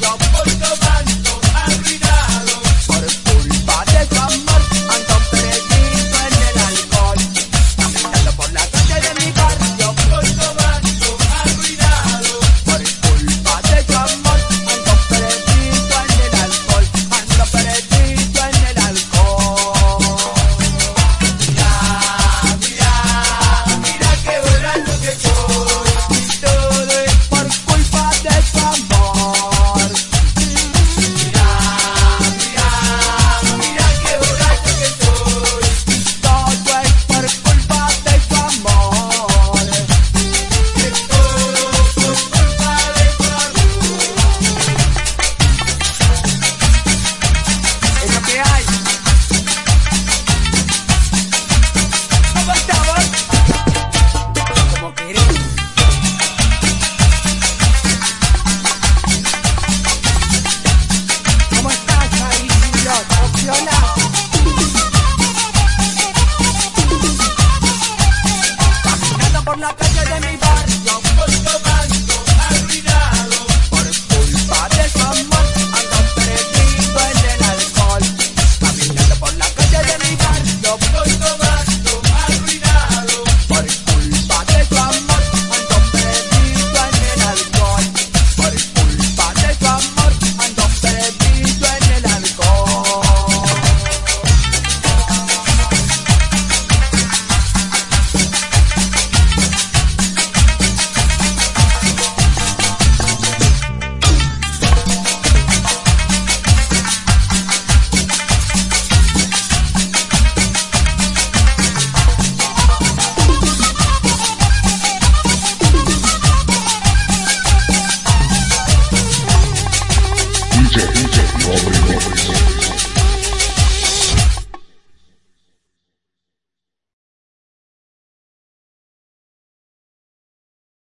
Yo voy tomando.